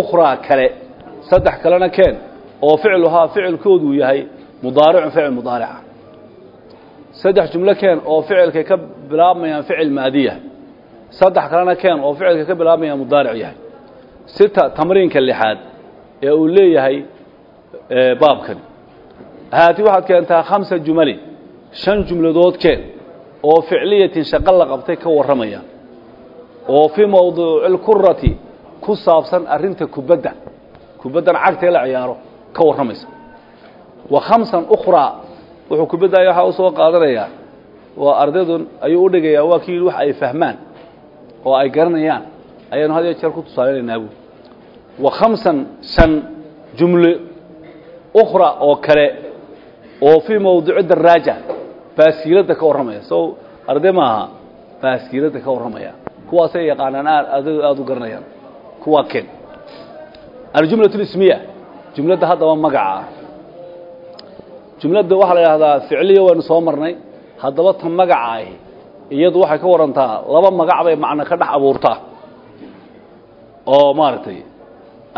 ukhraa kale saddex kalena keen oo ficluhaa ficilkoodu yahay mudaaricun ficil mudaarica. Saddex jumlo keen oo ficilkay ka bilaabmayaan ficil maadiya saddex kalena keen oo ficilkay ka bilaabmayaan mudaaric yahay. Sita tamriinka lixaad ee uu leeyahay baabkani haati waxaad keentaa khamsa jumalin shan jumladood keen oo ficliyatin shaqo la qabtay ka warramaya oo fii mawduuci lkurati ku saabsan arrinta kubadda kubaddan cagtee la ciyaaro ka warramaysa. Wa khamsan ukhraa wuxuu kubaddaaya waxaa u soo qaadanayaa. Waa ardaydun ayuu u dhigayaa waa kii wax ay fahmaan oo ay garanayaan. Ayaanu had iyo jeer ku tusaaleynaynaa buui wa khamsan shan jumle ukhra oo kale oo fii mawduuci daraaja baaskiiladda ka warramaya. So arday maaha baaskiiladda ka warramaya. Kuwaasay yaqaanaan aad ardaydu aada u garanayaan. Kuwaa ken. Aljumlatu lismiya jumladda haddaba magaca. Ah jumladda waxaa la idhahdaa ficliya waynu soo marnay. Haddaba tan magaca ahi iyadu waxay ka warantaa laba magac bay macno ka dhex abuurtaa. Oo maaragtay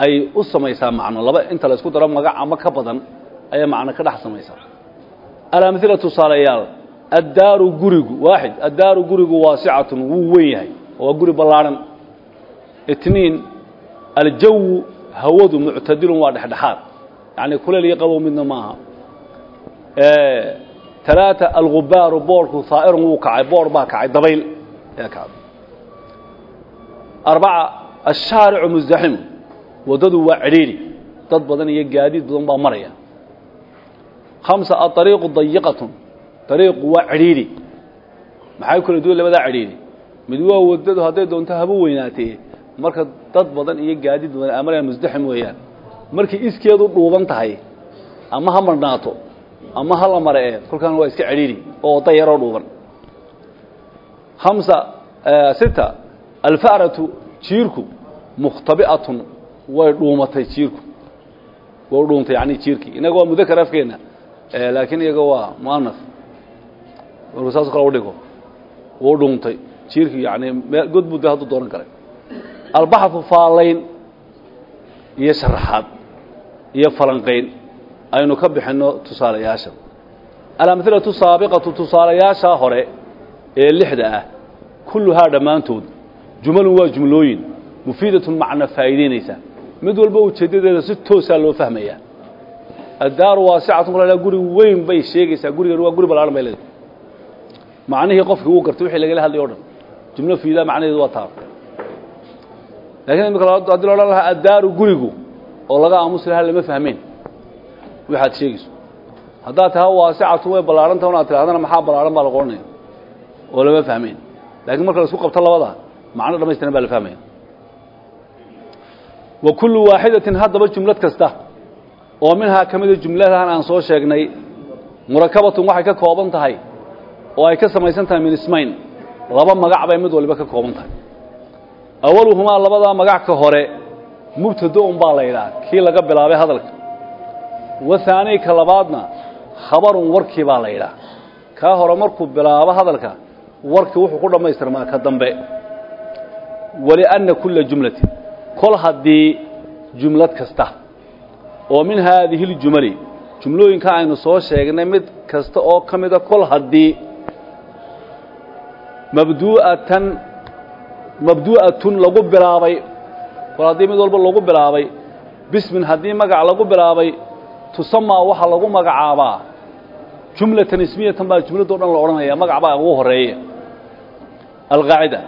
ay u samaysaa macno laba inta la isku daro magac ama ka badan ayay macno ka dhex samaysaa alamhila tusaalayaal addaaru gurigu waaxid addaaru gurigu waasicatun wuu weyn yahay waa guri ballaadhan itniin aljawu hawadu muctadilun waa dhexdhexaad. Yacni kuleel iyo qabow midna maaha. Talaata kacay boor baa kacay dabayl ayaa kacday arbaca ashaaricu musdaximu waddadu waa cidhiidhi dad badan iyo gaadiid badan baa maraya. Khamsa aariiqu dayiqatun ariiqu waa cidhiidhi. Maxay kula duwan labadaa cidhiidhi? Mid waa waddadu hadday doonto haba weynaatee marka dad badan iyo gaadiid badan amaraya musdaxim weeyaan. Markay iskeedu dhuuban tahay ama ha marhnaato ama ha la mare ee kolkaan waa iska cidhiidhi oo wadda yaroo dhuuban. Hamsa sita alfa'ratu jiirku mukhtabi'atun way dhuumatay jiirku. Way dhuuntay yani jiirkii. Inaga waa mudakar afkeenna laakiin iyaga waa muanas markuu saasoo kale wuu dhuuntay jiirkii yani god buu de hadduu doonan karay. Albaxu faalayn iyo sharaxaad iyo falanqayn aynu ka bixinno tusaalayaasha. Alamhilatu saabiqatu tusaalayaashaa hore ee lixda ah kulluhaa dhammaantood jumalun waa jumlooyin mufiidatun macna faa'iideynaysa mid walba ujeeddadeeda si toosaa loo fahmayaa addaaru waasicatun kula guri weyn bay sheegaysaa gurigan waa guri ballaahan bay leedahay. Macnihii qofkii uu gartay wixii lagala hadlay dhan jumlo fiidaa macnaheedu waa taa lakiin imika haddii la gurigu oo laga aamusi lahaa lama fahmeyn waxaad sheegayso. Haddaad taha waasicatu way ballaaranta un aad tirahdana maxaa ballaaran baa lagu odhanaya oo lama fahmeyn lakiin marka la isku qabto labada macno dhamaystiran baa la fahmaya wa kullu waaxidatin haddaba jumlad kasta oo minhaa ka mida jumladahan aan soo sheegnay murakabatun waxay ka kooban tahay oo ay ka samaysan tahay min ismayn. Laba magac bay mid waliba ka kooban tahay. Awaluhumaa labadaa magac ka hore mubtado-un baa la yidhaha kii laga bilaabay hadalka wahaani ka labaadna khabarun warkii baa la yidhaha kaa hore markuu bilaabo hadalka warkii wuxuu ku dhammaystirmaa ka dambe. Walianna kulla jumlatin kol haddii jumlad kasta. Oo min haadihi اljumali jumlooyinka aynu soo sheegnay mid kasta oo ka mida kol haddii. Mabdu'atan mabdu'atun lagu bilaabay. Kol haddii mid walba lagu bilaabay. Bismin haddii magac lagu bilaabay tusamaa waxaa lagu magacaabaa. Jumlatan ismiyatan baa jumladoo dhan la odhanaya magac baa ugu horreeya alqaacida.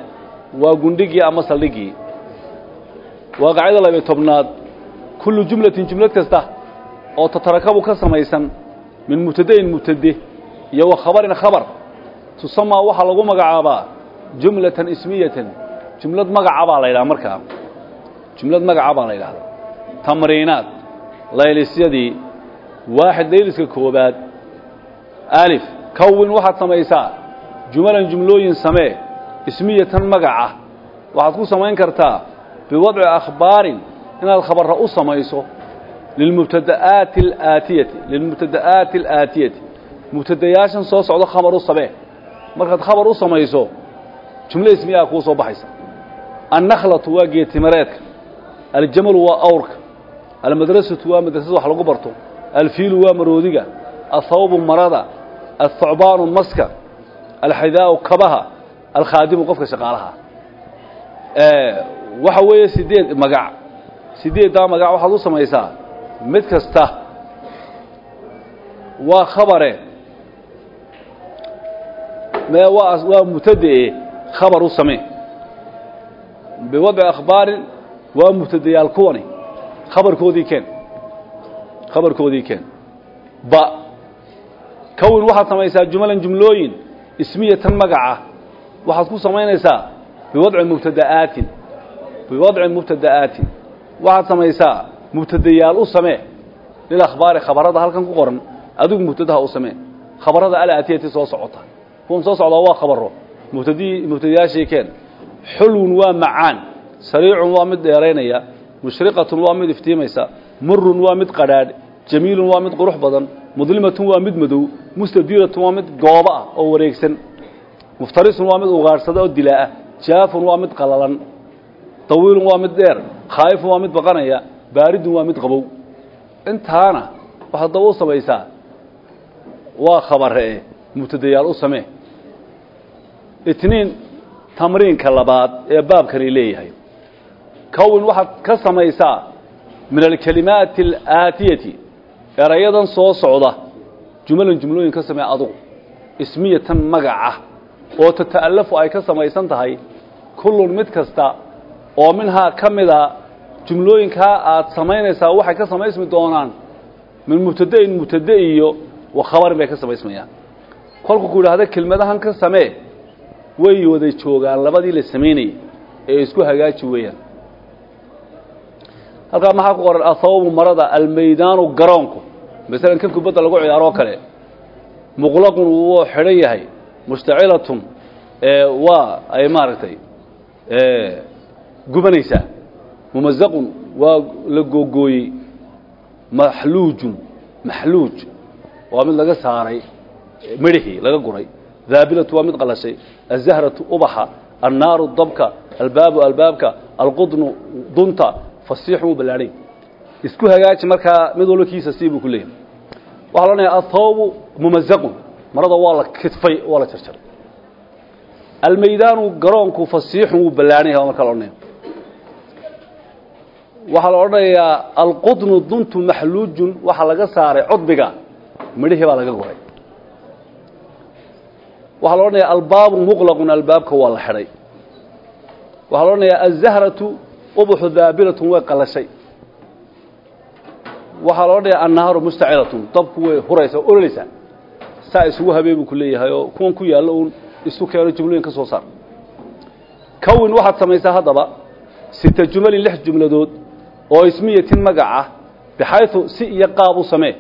Waa gundhigii ama saldhigii waa qaacida labiyo tobnaad. Kullu jumlatin jumlad kasta oo tatarakabu ka samaysan min mubtadain mubtade iyo wa khabarin khabar. Tusamaa waxaa lagu magacaabaa jumlatan ismiyatan. Jumlad magaca baa la yidhaha markaa. Jumlad magaca baa la yidhahda tamriinaad laylisyadii waaxid layliska koobaad alif kawin waxaad samaysaa jumalan jumlooyin samee ismiyatan magaca waxaad ku samayn kartaa biwadci akhbaarin inaad khabarra u samayso lilmubtada'aati alaatiyati lilmubtada'aati alaatiyati mubtadayaashan soo socdo khabar u samee markaad khabar u samayso jumlo ismiyaa kuu soo baxaysa annakhlatu waa geetimireedka aljamalu waa awrka almadrasatu waa madrasada wax lagu barto alfiilu waa maroodiga athawbu marada athocbaanu maska alxidaau kabaha alkhaadimu qofka shaqaalaha waxa weeye sideed magac sideeddaa magac waxaad u samaysaa mid kasta waa khabare waa mubtadee khabar u samee biwadci akhbaarin waa mubtadayaal kuwani khabarkoodii keen khabarkoodii keen. Ba kawin waxaad samaysaa jumalan jumlooyin ismiyatan magaca. Waxaad ku samaynaysaa biwadci mubtada'aatin biwadci mubtada'aatin. Waxaad samaysaa mubtadayaal u samee. Lilakhbaari khabarada halkan ku qoran adigu mubtadaha u samee. Khabarada alaatiyati soo socota. Kuwan soo socdaa waa khabaro. Mubtadii mubtadayaashii keen. Xulwun waa macaan. Sariicun waa mid dheeraynaya mushriqatun waa mid iftiimaysa murun waa mid qadhaadh jamiilun waa mid qurux badan mudlimatun waa mid madow mustadiiratun waa mid goobo ah oo wareegsan muftarisun waa mid ugaadhsada oo dilaa ah jaafun waa mid qalalan tawiilun waa mid dheer khaa'ifun waa mid baqanaya baaridun waa mid qabow intaana waxaad daba u samaysaa waa khabaree mubtadayaal u samee itniin tamriinka labaad ee baabkani leeyahay kawin waxaad ka samaysaa min alkelimaati alaatiyati erayadan soo socda jumalan jumlooyin ka samee adugu ismiyatan magaca oo tata'alafu ay ka samaysan tahay kullun mid kasta oo minhaa ka mida jumlooyinkaa aad samaynaysaa waxay ka samaysmi doonaan min mubtadain mubtade iyo wa khabarin bay ka samaysmayaan kolku ku idhaahda kelmadahan ka samee way wada joogaan labadii la samaynayay ee isku hagaaji weeyaan halkaa maxaa ku qoran? Athawbu marada almaydaanu garoonku. Masalan kan kubadda lagu ciyaaro oo kale muqlaqun wuu xidhan yahay. Mushtacilatun waa ay maaragtay gubanaysaa mumazaqun waa la googooyey. Maxluujun maxluuj. Waa mid laga saaray midhixii laga guray. Daabilatu waa mid qalashay. Azahratu ubaxa. Annaaru dabka albaabu albaabka. Alqudnu dunta fasiixun wuu ballaadhay. Isku hagaaji markaa mid walba kiisa sii buu ku leeyahay. Waxaa la odhanaya athawbu mumazaqun marada waa la kidfay waa la jarjaray. Almaydaanu garoonku fasiixun wuu ballaanay markaa la odhanaya waxaa la odhanayaa alqudnu duntu maxluujun. Waxaa laga saaray cudbiga midhihii baa laga guray waxaa la odhanayaa albaabu muqlaqun. Albaabka waa la xidhay. Waxaa la odhanayaa azahratu ubuxu daabilatun way qalashay waxaa la odhanayaa annaaru mustacilatun dabku way huraysa ololeysaa saa isugu habee buu ku leeyahay oo kuwan ku yaallo uun isu keeno jumlooyin ka soo saar. Kawin waxaad samaysaa haddaba sita jumalin lix jumladood oo ismiyatin magaca bixaydu si iyo qaab u samee.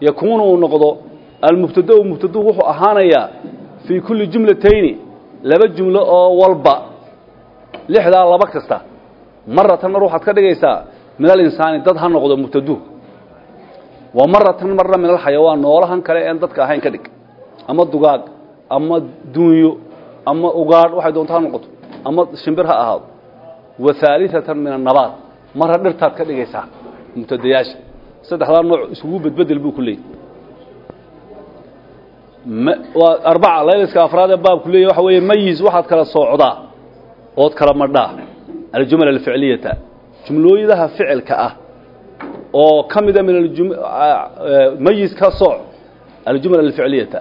Yakuunu uu noqdo almubtadau mubtaduu wuxuu ahaanayaa fii kulli jumlatayni laba jumlo oo walba lixdaa laba kasta maratan mar waxaad ka dhigaysaa min alinsaani dad ha noqdo mubtaduh wa maratan marna min alxayawaan noolahan kale een dadka ahayn ka dhig. Ama dugaag ama duunyo ama ugaadh waxay doonto ha noqoto ama shimbir ha ahaado. Wa haaliatan min annabaat marra dhirtaad ka dhigaysaa mubtadayaasha. Saddexdaa nooc isugu bedbedel buu ku leeyay. Waa arbaca layliska afraad ee baabku leeyahy waxa weeye mayiz waxaad kala soocdaa ood kala madhaa aljumal alficliyata jumlooyadaha ficilka ah oo ka mida min mayiz ka sooc aljumal alficliyata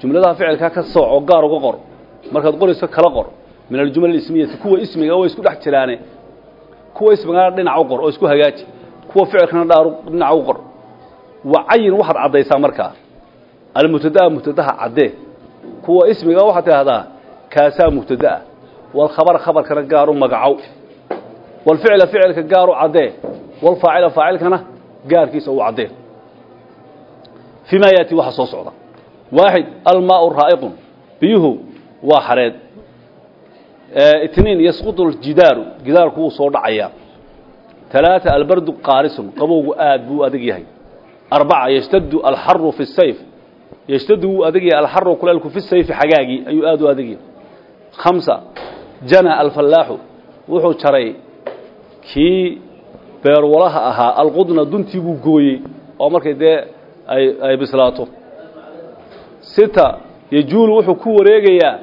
jumladaha ficilka ka sooc oo gaar uga qor markaad qorayso kala qor min aljumal alismiyati kuwa ismiga way isku dhex jiraane kuwa ismigana dhinac u qor oo isku hagaaji kuwa ficilkana dhinac u qor wacayin waxaad caddaysaa markaa almubtadaa mubtadaha caddee kuwa ismiga waxaad tidhahdaa kaasaa mubtada'a walkhabara khabarkana gaar u magacow walficla ficilka gaar u caddee walfaacila faacilkana gaarkiisa u caddee. Fii maa yaati waxa soo socda. Waaxid almaau raa'iqun biyuhu waa xareed. Itniin yasqutu ljidaaru gidaarku wuu soo dhacayaa. Talaata albardu qaarisun qabowgu aad buu adag yahay. Arbaca yashtadu alxaru fi sayf yashtadu wuu adag yahay alxaru kuleelku fi sayfi xagaagii ayuu aad u adag yahay. Khamsa jana alfallaaxu wuxuu jaray kii beerwalaha ahaa alqudna duntii buu gooyey oo markay dee ay bislaato. Sita yajuulu wuxuu ku wareegayaa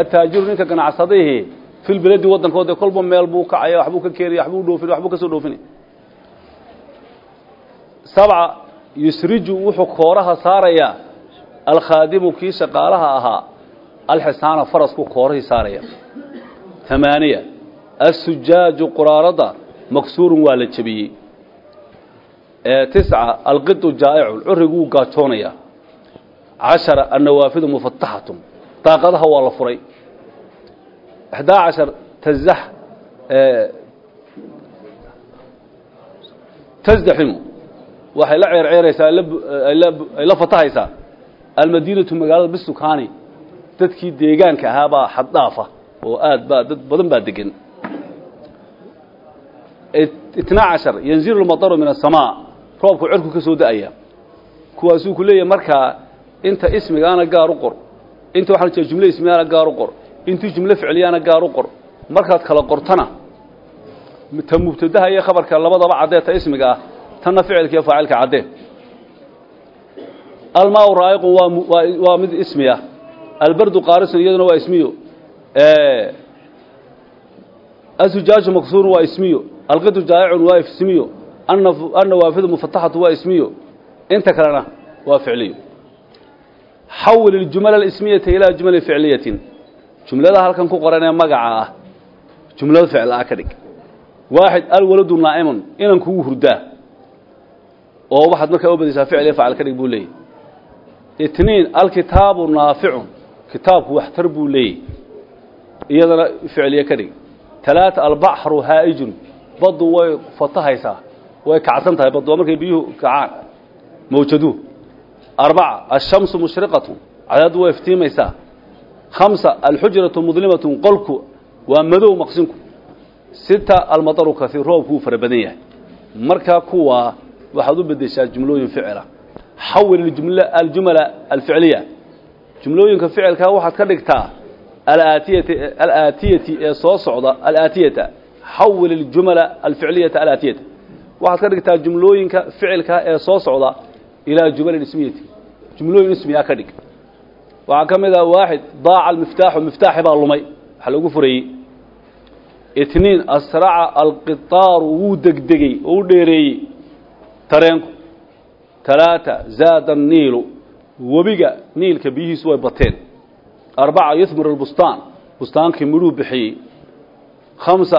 ataajiru ninka ganacsadihii fil beledi waddankoode kolba meel buu kacaya waxbuu ka keenaya waxbuu dhoofin waxbuu ka soo dhoofinay. Sabca yusriju wuxuu kooraha saarayaa alkhaadimu kii shaqaalaha ahaa alxisaana farasku koorahii saaraya. Tamaaniya assujaaju quraarada maksuurun waa la jebiyey tisca alqidu jaa'icun currigu wuu gaajoonayaa cashara annawaafidu mufataxatun daaqadaha waa la furay ixdaa cashar tazax tasdaximu waxay la ceerceeraysaa ay la fatahaysaa almadiinatu magaalada bisukaani dadkii deegaanka ahaabaa xaddaafa oo aad baa dad badan baa degan itnaa cashar yanzilu lmataru min asamaa roobku cirku ka soo da'aya. Inta ismigaana gaar u qor. Inta waxaan jira jumle ismigaana gaar u qor. Intii jumle ficliyaana gaar u qor. Markaad kala qortana ta mubtadaha iyo khabarka labadaba caddee ismiga ah ficilka iyo faacilka caddee. Almaau raa'iqun waa mid ismi ah. Albardu qaarisun iyaduna waa ismiyo. Asujaaju maksuurun waa ismiyo alqidu jaa'icun waa ismiyo annawaafidu mufataxatu waa ismiyo. Inta kalena waa ficliyo. Xawil iljumala alismiyata ilaa jumali ficliyatin. Jumlada halkan ku qoran ee magaca ah jumlada ficil ah ka dhig. Waaxid alwaladu naa'imun inan kugu hurdaa oo waxaad markaa u badaysaa ficil iyo faacil ka dhig buu leeyahy itniin alkitaabu naaficun kitaabku waxtar buu leeyahy iyadana ficiliye ka dhig. Talaata albaxru haa'ijun baddu way fatahaysaa way kacsan tahay baddu waa markay biyuhu kacaan mawjaduhu arbaca ashamsu mushriqatu cadaaddu way iftiimaysaa khamsa alxujratu mudlimatun qolku waa madow maqsinku. Sita almataru kaiir roobku wuu fara badan yahay. Markaa kuwaa waxaad u bedeshaa jumlooyin ficila. Xawil aljumala alficliya. Jumlooyinka ficilkaa waxaad ka dhigtaa alaatiyati ee soo socda alaatiyata xawil aljumala alficliyata alaatiyata waxaad ka dhigtaa jumlooyinka ficilka ee soo socda ilaa jumalin ismiyati jumlooyin ismiyaa ka dhig. Waxaa ka mid ah waaxid daaca almiftaaxu miftaaxi baa lumay. Waxa lagu furayey. Itniin asraca alqitaaru wuu degdegey oo u dheereeyey. Tareenku talaata zaada anniilu. Webiga niilka biyihiisu way bateen. Arbaca yuhmir albustaan. Bustaankii midhuu bixiyey. Khamsa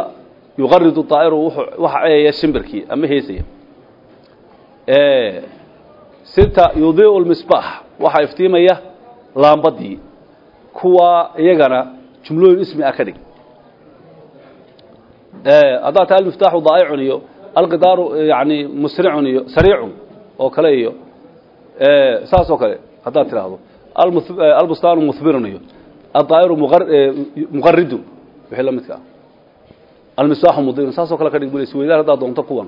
yuqaridu daa'iru waxa ceeyaya shimbirkii ama heesaya sita yudiicu lmisbaax waxaa iftiimaya laambadii kuwaa iyagana jumlooyin ismi ah ka dhig haddaa taa almiftaaxu daa'icun iyo alqidaaru yani musricun iyo sariicun oo kale iyo saas oo kale haddaad tidhaahdo albustaanu muhbirun iyo adaa'iru muqaridun wixii la midka ah almisbaaxu mudirun saas oo kale ka dhig bul isweydaan haddaad doonto kuwan.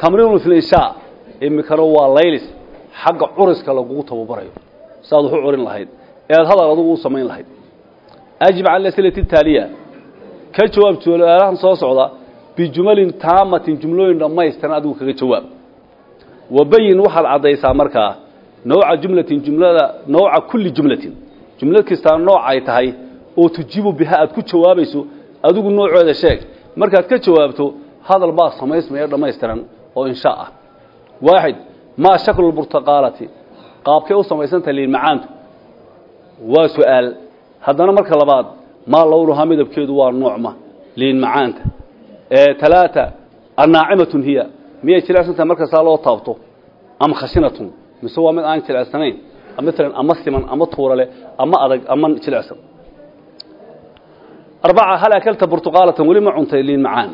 Tamriinu fi linshaa imikana waa laylis xagga curiska lagugu tababarayo saaad wax u curin lahayd. Ead hadal adugu u samayn lahayd. Ajib cala asilati taaliya. Ka jawaab su'aalahan soo socda bijumalin taamatin jumlooyin dhammaystiran adigu kaga jawaab. Wabayin waxaad caddaysaa markaa nooca jumlatin jumlada nooca kulli jumlatin. Jumlad kastaa nooc ay tahay oo tujibu biha aad ku jawaabayso adigu noocooda sheeg markaad ka jawaabto hadal baa samaysmaya dhammaystiran oo insha ah. Waaxid maa shaklu burtaqaalati qaabkay u samaysantahay liin macaantu? Waa su'aal. Haddana marka labaad maa lownuhaa midabkeedu waa noocma liin macaanta. Talaata annaacimatun hiya. Miyay jilecsantahay markasaa loo taabto? Am khashinatun? Mise waa mid aan jilecsanayn maalan ama siman ama tuurale ama adag ama jilecsan arbaca hal akalta burtuqaalatan weli ma cuntay liin macaan.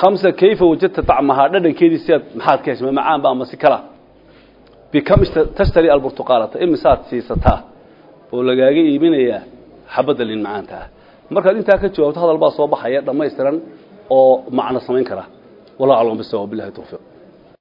Khamsa kayfa wajadta طacmahaa dhadhankeedii siaad maxaad ka heshay ma macaan ba ama si kala. Bikam tashtari alburtuqaalata imisaad siisataa oo lagaaga iibinayaa xabadda liin macaanta. Ah markaad intaa ka jawaabto hadal baa soo baxaya dhammaystiran oo macno samayn kara. Wallah aclam bisawa billahi tawfiiq